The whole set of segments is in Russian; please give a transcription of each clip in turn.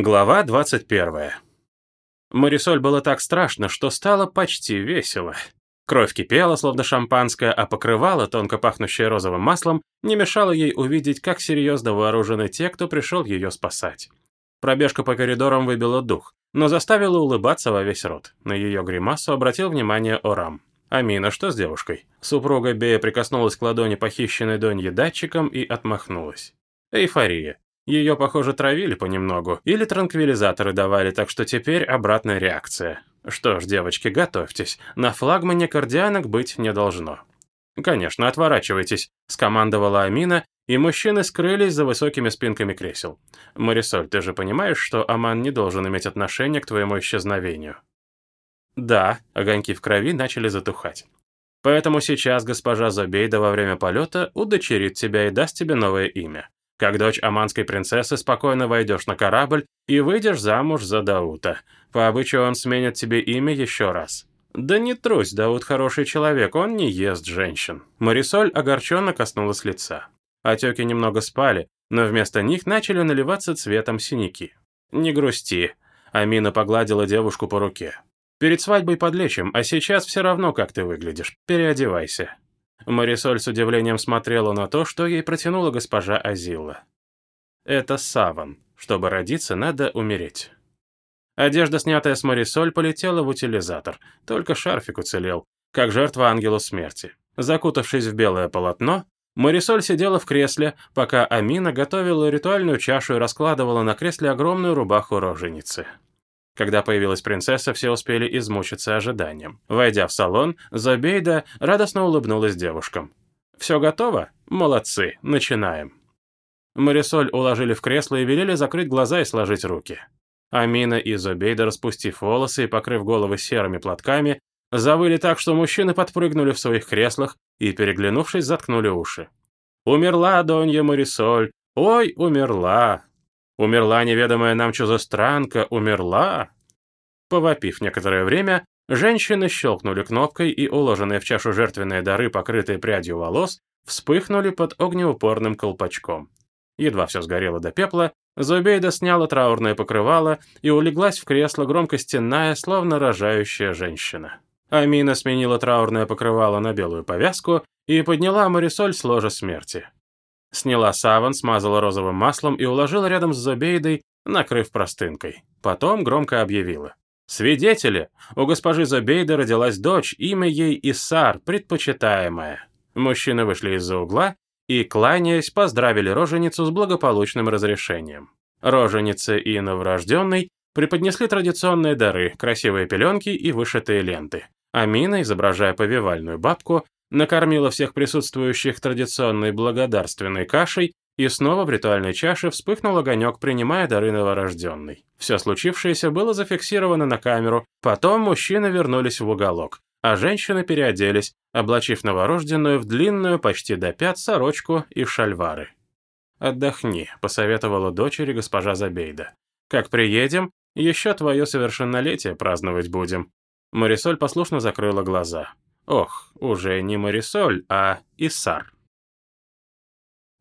Глава 21. Марисоль было так страшно, что стало почти весело. Кровь кипела, словно шампанское, а покрывало, тонко пахнущее розовым маслом, не мешало ей увидеть, как серьезно вооружены те, кто пришел ее спасать. Пробежка по коридорам выбила дух, но заставила улыбаться во весь рот. На ее гримасу обратил внимание Орам. «Амина, что с девушкой?» Супруга Бея прикоснулась к ладони похищенной Доньи датчиком и отмахнулась. Эйфория. Ее, похоже, травили понемногу, или транквилизаторы давали, так что теперь обратная реакция. Что ж, девочки, готовьтесь, на флагмане кардианок быть не должно. «Конечно, отворачивайтесь», — скомандовала Амина, и мужчины скрылись за высокими спинками кресел. «Марисоль, ты же понимаешь, что Аман не должен иметь отношения к твоему исчезновению?» «Да», — огоньки в крови начали затухать. «Поэтому сейчас госпожа Зобейда во время полета удочерит тебя и даст тебе новое имя. Как дочь аманской принцессы спокойно войдешь на корабль и выйдешь замуж за Даута. По обычаю он сменит тебе имя еще раз. Да не трусь, Дауд хороший человек, он не ест женщин. Марисоль огорченно коснулась лица. Отеки немного спали, но вместо них начали наливаться цветом синяки. «Не грусти», — Амина погладила девушку по руке. «Перед свадьбой подлечим, а сейчас все равно, как ты выглядишь. Переодевайся». Марисоль с удивлением смотрела на то, что ей протянула госпожа Азилла. «Это саван. Чтобы родиться, надо умереть». Одежда, снятая с Марисоль, полетела в утилизатор. Только шарфик уцелел, как жертва ангелу смерти. Закутавшись в белое полотно, Марисоль сидела в кресле, пока Амина готовила ритуальную чашу и раскладывала на кресле огромную рубаху роженицы. Когда появилась принцесса, все успели измучиться ожиданием. Войдя в салон, Зобейда радостно улыбнулась девушкам. «Все готово? Молодцы, начинаем». Марисоль уложили в кресло и велели закрыть глаза и сложить руки. Амина и Зобейда, распустив волосы и покрыв головы серыми платками, завыли так, что мужчины подпрыгнули в своих креслах и, переглянувшись, заткнули уши. «Умерла Донья Марисоль! Ой, умерла!» Умерла неведомая нам чужестранка, умерла. Повопив некоторое время, женщины щелкнули кнопкой, и уложенные в чашу жертвенные дары, покрытые прядью волос, вспыхнули под огнеупорным колпачком. Едва все сгорело до пепла, Зубейда сняла траурное покрывало и улеглась в кресло, громко стенная, словно рожающая женщина. Амина сменила траурное покрывало на белую повязку и подняла Марисоль с ложа смерти. Сняла саван, смазала розовым маслом и уложила рядом с Зобейдой, накрыв простынкой. Потом громко объявила. «Свидетели! У госпожи Зобейды родилась дочь, имя ей Исар, предпочитаемая». Мужчины вышли из-за угла и, кланяясь, поздравили роженицу с благополучным разрешением. Роженице и новорожденной преподнесли традиционные дары, красивые пеленки и вышитые ленты. Амина, изображая повивальную бабку, накормила всех присутствующих традиционной благодарственной кашей, и снова в ритуальной чаше вспыхнул огонек, принимая дары новорожденной. Все случившееся было зафиксировано на камеру, потом мужчины вернулись в уголок, а женщины переоделись, облачив новорожденную в длинную почти до пят сорочку и шальвары. «Отдохни», — посоветовала дочери госпожа Забейда. «Как приедем, еще твое совершеннолетие праздновать будем». Марисоль послушно закрыла глаза. Ох, уже не Марисоль, а Исар.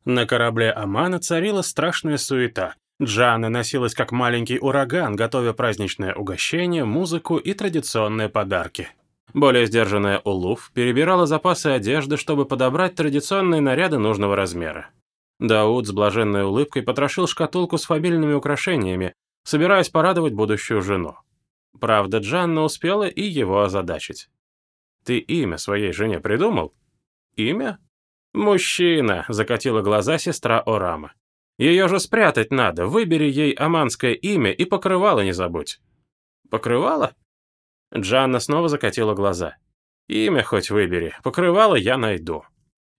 На корабле Амана царила страшная суета. Джана носилась как маленький ураган, готовя праздничное угощение, музыку и традиционные подарки. Более сдержанная Улуф перебирала запасы одежды, чтобы подобрать традиционные наряды нужного размера. Дауд с блаженной улыбкой потрошил шкатулку с фамильными украшениями, собираясь порадовать будущую жену. Правда, Джанна успела и его озадачить. Ты имя своей жене придумал? Имя? Мужчина, закатила глаза сестра Орама. Ее же спрятать надо, выбери ей аманское имя и покрывало не забудь. Покрывало? Джанна снова закатила глаза. Имя хоть выбери, покрывало я найду.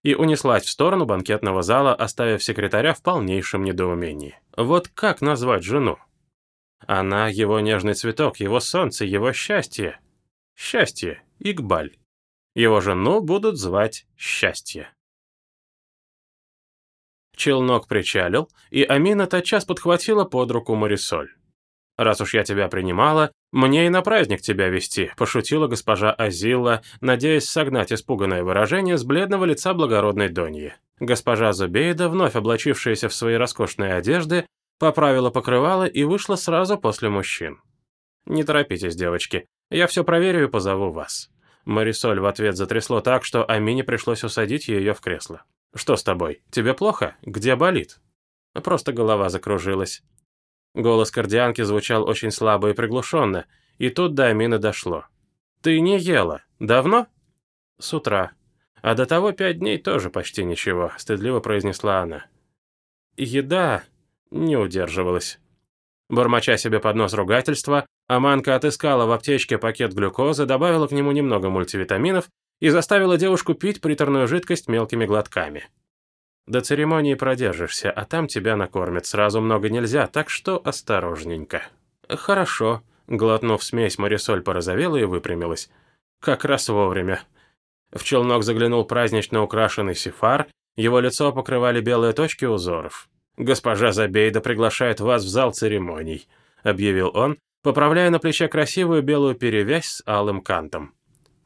И унеслась в сторону банкетного зала, оставив секретаря в полнейшем недоумении. Вот как назвать жену? Она его нежный цветок, его солнце, его счастье. Счастье, Игбаль. Его жену будут звать Счастье. Челнок причалил, и Амина тотчас подхватила под руку Марисоль. «Раз уж я тебя принимала, мне и на праздник тебя вести», пошутила госпожа Азилла, надеясь согнать испуганное выражение с бледного лица благородной Доньи. Госпожа Зубейда, вновь облачившаяся в свои роскошные одежды, поправила покрывало и вышла сразу после мужчин. «Не торопитесь, девочки, я все проверю и позову вас». Марисоль в ответ затрясло так, что Амине пришлось усадить ее в кресло. «Что с тобой? Тебе плохо? Где болит?» Просто голова закружилась. Голос кардианки звучал очень слабо и приглушенно, и тут до Амины дошло. «Ты не ела. Давно?» «С утра. А до того пять дней тоже почти ничего», — стыдливо произнесла она. «Еда...» — не удерживалась. Бормоча себе под нос ругательства, Аманка отыскала в аптечке пакет глюкозы, добавила к нему немного мультивитаминов и заставила девушку пить приторную жидкость мелкими глотками. До церемонии продержишься, а там тебя накормят. Сразу много нельзя, так что осторожненько. Хорошо. Глотнув смесь, Марисоль порозовела и выпрямилась. Как раз вовремя. В челнок заглянул празднично украшенный сифар, его лицо покрывали белые точки узоров. «Госпожа Забейда приглашает вас в зал церемоний», — объявил он, поправляя на плече красивую белую перевязь с алым кантом.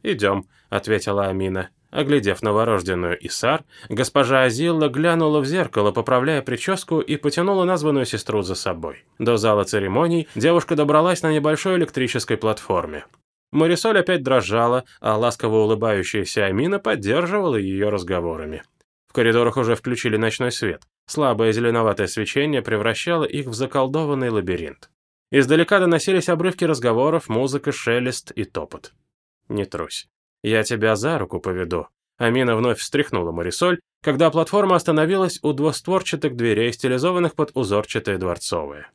«Идем», — ответила Амина. Оглядев новорожденную Исар, госпожа Азилла глянула в зеркало, поправляя прическу, и потянула названную сестру за собой. До зала церемоний девушка добралась на небольшой электрической платформе. Марисоль опять дрожала, а ласково улыбающаяся Амина поддерживала ее разговорами. В коридорах уже включили ночной свет. Слабое зеленоватое свечение превращало их в заколдованный лабиринт. Издалека доносились обрывки разговоров, музыка, шелест и топот. «Не трусь. «Я тебя за руку поведу». Амина вновь встряхнула Марисоль, когда платформа остановилась у двустворчатых дверей, стилизованных под узорчатые дворцовые.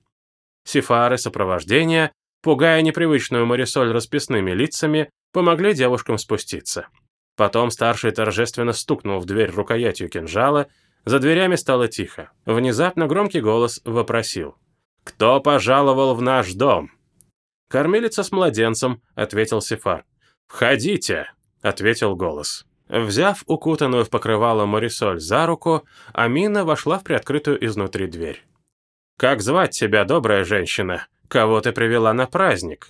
Сифары сопровождения, пугая непривычную Марисоль расписными лицами, помогли девушкам спуститься. Потом старший торжественно стукнул в дверь рукоятью кинжала, за дверями стало тихо. Внезапно громкий голос вопросил. «Кто пожаловал в наш дом?» «Кормилица с младенцем», — ответил Сифар. «Входите!» — ответил голос. Взяв укутанную в покрывало Марисоль за руку, Амина вошла в приоткрытую изнутри дверь. «Как звать тебя, добрая женщина? Кого ты привела на праздник?»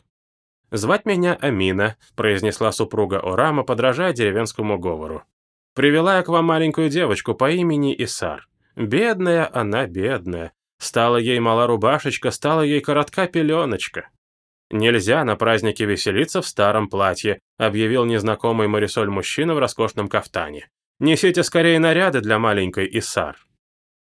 «Звать меня Амина», — произнесла супруга Орама, подражая деревенскому говору. «Привела я к вам маленькую девочку по имени Исар. Бедная она, бедная. Стала ей мала рубашечка, стала ей коротка пеленочка. «Нельзя на празднике веселиться в старом платье», объявил незнакомый Марисоль мужчина в роскошном кафтане. «Несите скорее наряды для маленькой Исар».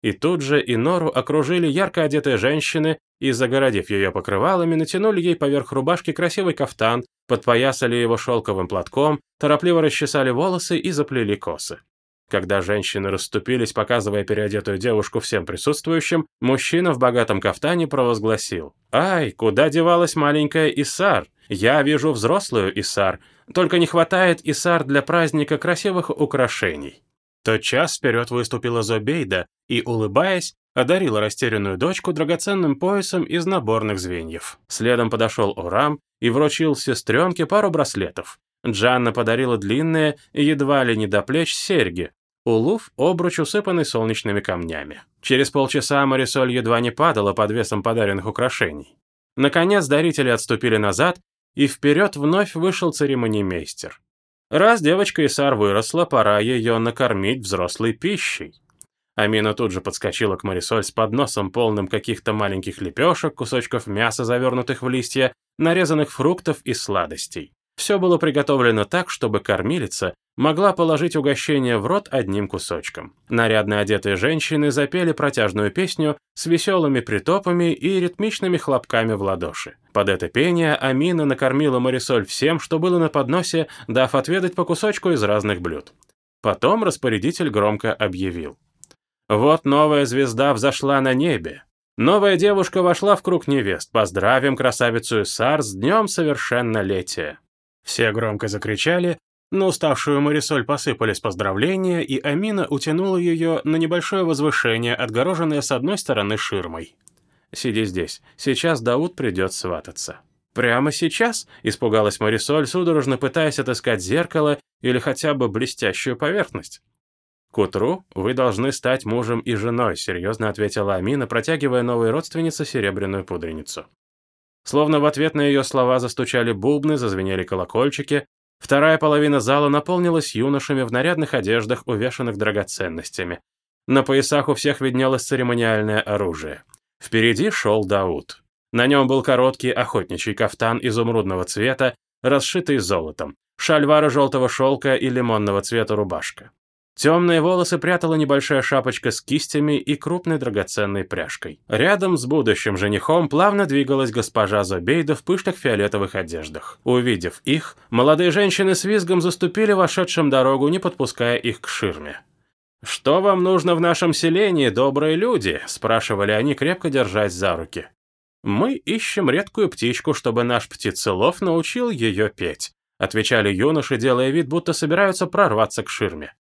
И тут же Инору окружили ярко одетые женщины и, загородив ее покрывалами, натянули ей поверх рубашки красивый кафтан, подпоясали его шелковым платком, торопливо расчесали волосы и заплели косы. Когда женщины расступились, показывая переодетую девушку всем присутствующим, мужчина в богатом кафтане провозгласил. «Ай, куда девалась маленькая Исар? Я вижу взрослую Исар, только не хватает Исар для праздника красивых украшений». Тот час вперед выступила Зобейда и, улыбаясь, одарила растерянную дочку драгоценным поясом из наборных звеньев. Следом подошел Урам и вручил сестренке пару браслетов. Джанна подарила длинные, едва ли не до плеч, серьги. Улуф — обруч, усыпанный солнечными камнями. Через полчаса Марисоль едва не падала под весом подаренных украшений. Наконец дарители отступили назад, и вперед вновь вышел церемониймейстер. Раз девочка Исар выросла, пора ее накормить взрослой пищей. Амина тут же подскочила к Марисоль с подносом, полным каких-то маленьких лепешек, кусочков мяса, завернутых в листья, нарезанных фруктов и сладостей. Все было приготовлено так, чтобы кормилица могла положить угощение в рот одним кусочком. Нарядно одетые женщины запели протяжную песню с веселыми притопами и ритмичными хлопками в ладоши. Под это пение Амина накормила Марисоль всем, что было на подносе, дав отведать по кусочку из разных блюд. Потом распорядитель громко объявил. «Вот новая звезда взошла на небе. Новая девушка вошла в круг невест. Поздравим красавицу Исар с днем совершеннолетия». Все громко закричали, но уставшую Марисоль посыпались поздравления, и Амина утянула ее на небольшое возвышение, отгороженное с одной стороны ширмой. «Сиди здесь. Сейчас Дауд придет свататься». «Прямо сейчас?» — испугалась Марисоль, судорожно пытаясь отыскать зеркало или хотя бы блестящую поверхность. «К утру вы должны стать мужем и женой», — серьезно ответила Амина, протягивая новой родственнице серебряную пудреницу. Словно в ответ на ее слова застучали бубны, зазвенели колокольчики. Вторая половина зала наполнилась юношами в нарядных одеждах, увешанных драгоценностями. На поясах у всех виднелось церемониальное оружие. Впереди шел Дауд. На нем был короткий охотничий кафтан изумрудного цвета, расшитый золотом, шальвара желтого шелка и лимонного цвета рубашка. Темные волосы прятала небольшая шапочка с кистями и крупной драгоценной пряжкой. Рядом с будущим женихом плавно двигалась госпожа Зобейда в пышных фиолетовых одеждах. Увидев их, молодые женщины с визгом заступили вошедшим дорогу, не подпуская их к ширме. «Что вам нужно в нашем селении, добрые люди?» – спрашивали они, крепко держась за руки. «Мы ищем редкую птичку, чтобы наш птицелов научил ее петь», – отвечали юноши, делая вид, будто собираются прорваться к ширме.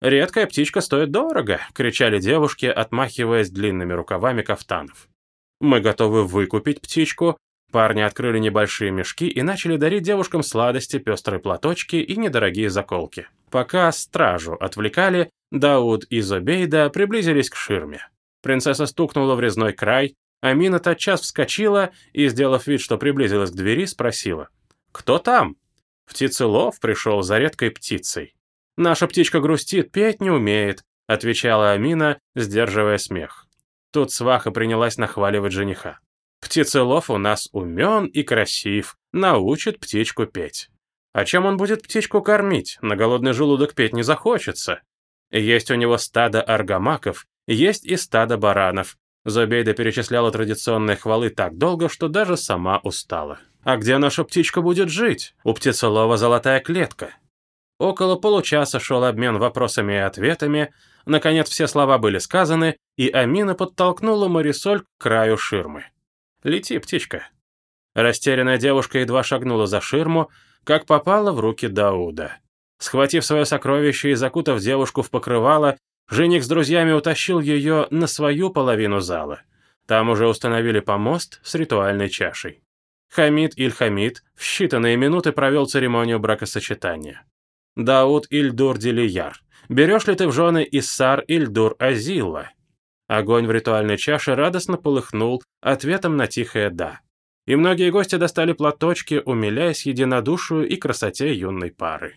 «Редкая птичка стоит дорого!» — кричали девушки, отмахиваясь длинными рукавами кафтанов. «Мы готовы выкупить птичку!» Парни открыли небольшие мешки и начали дарить девушкам сладости, пестрые платочки и недорогие заколки. Пока стражу отвлекали, Дауд и Зобейда приблизились к ширме. Принцесса стукнула в резной край, Амина тотчас вскочила и, сделав вид, что приблизилась к двери, спросила. «Кто там?» Птицелов пришел за редкой птицей. «Наша птичка грустит, петь не умеет», — отвечала Амина, сдерживая смех. Тут сваха принялась нахваливать жениха. «Птицелов у нас умен и красив, научит птичку петь. А чем он будет птичку кормить? На голодный желудок петь не захочется. Есть у него стадо аргамаков, есть и стадо баранов». Зобейда перечисляла традиционные хвалы так долго, что даже сама устала. «А где наша птичка будет жить? У птицелова золотая клетка. Около получаса шел обмен вопросами и ответами, наконец все слова были сказаны, и Амина подтолкнула Марисоль к краю ширмы. «Лети, птичка». Растерянная девушка едва шагнула за ширму, как попала в руки Дауда. Схватив свое сокровище и закутав девушку в покрывало, жених с друзьями утащил ее на свою половину зала. Там уже установили помост с ритуальной чашей. Хамид Иль-Хамид в считанные минуты провел церемонию бракосочетания. Дауд Ильдур Делияр. Берешь ли ты в жены Иссар Ильдур Азилла?» Огонь в ритуальной чаше радостно полыхнул ответом на тихое «да». И многие гости достали платочки, умиляясь единодушию и красоте юной пары.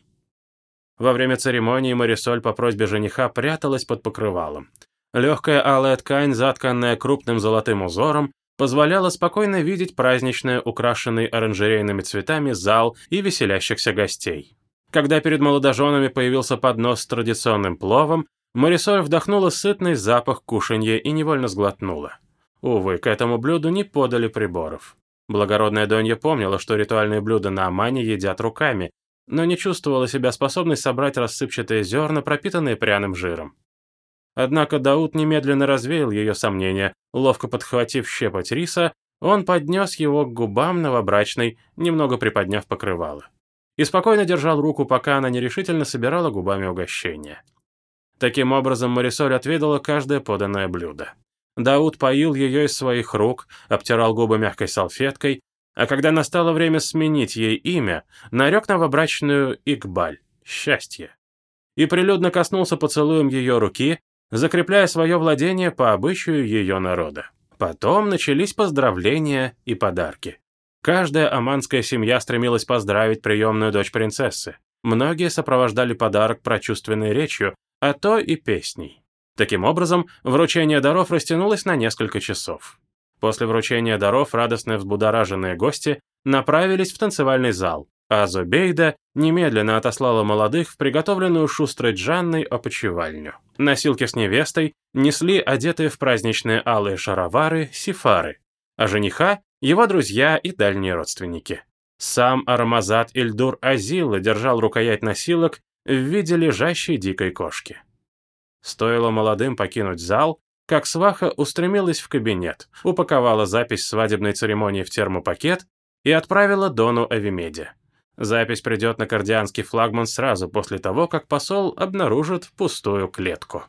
Во время церемонии Марисоль по просьбе жениха пряталась под покрывалом. Легкая алая ткань, затканная крупным золотым узором, позволяла спокойно видеть праздничный, украшенный оранжерейными цветами зал и веселящихся гостей. Когда перед молодоженами появился поднос с традиционным пловом, Марисоль вдохнула сытный запах кушанья и невольно сглотнула. Увы, к этому блюду не подали приборов. Благородная Донья помнила, что ритуальные блюда на Амане едят руками, но не чувствовала себя способной собрать рассыпчатые зерна, пропитанные пряным жиром. Однако Дауд немедленно развеял ее сомнения, ловко подхватив щепоть риса, он поднес его к губам новобрачной, немного приподняв покрывало и спокойно держал руку, пока она нерешительно собирала губами угощение. Таким образом, Марисоль отведала каждое поданное блюдо. Дауд поил ее из своих рук, обтирал губы мягкой салфеткой, а когда настало время сменить ей имя, нарек новобрачную Игбаль — счастье. И прилюдно коснулся поцелуем ее руки, закрепляя свое владение по обычаю ее народа. Потом начались поздравления и подарки. Каждая аманская семья стремилась поздравить приемную дочь принцессы. Многие сопровождали подарок прочувственной речью, а то и песней. Таким образом, вручение даров растянулось на несколько часов. После вручения даров радостные взбудораженные гости направились в танцевальный зал, а Зубейда немедленно отослала молодых в приготовленную шустрой Джанной опочивальню. Носилки с невестой несли одетые в праздничные алые шаровары сифары, а жениха его друзья и дальние родственники. Сам Арамазат Ильдур Азила держал рукоять носилок в виде лежащей дикой кошки. Стоило молодым покинуть зал, как сваха устремилась в кабинет, упаковала запись свадебной церемонии в термопакет и отправила Дону Авимеде. Запись придет на кардианский флагман сразу после того, как посол обнаружит пустую клетку.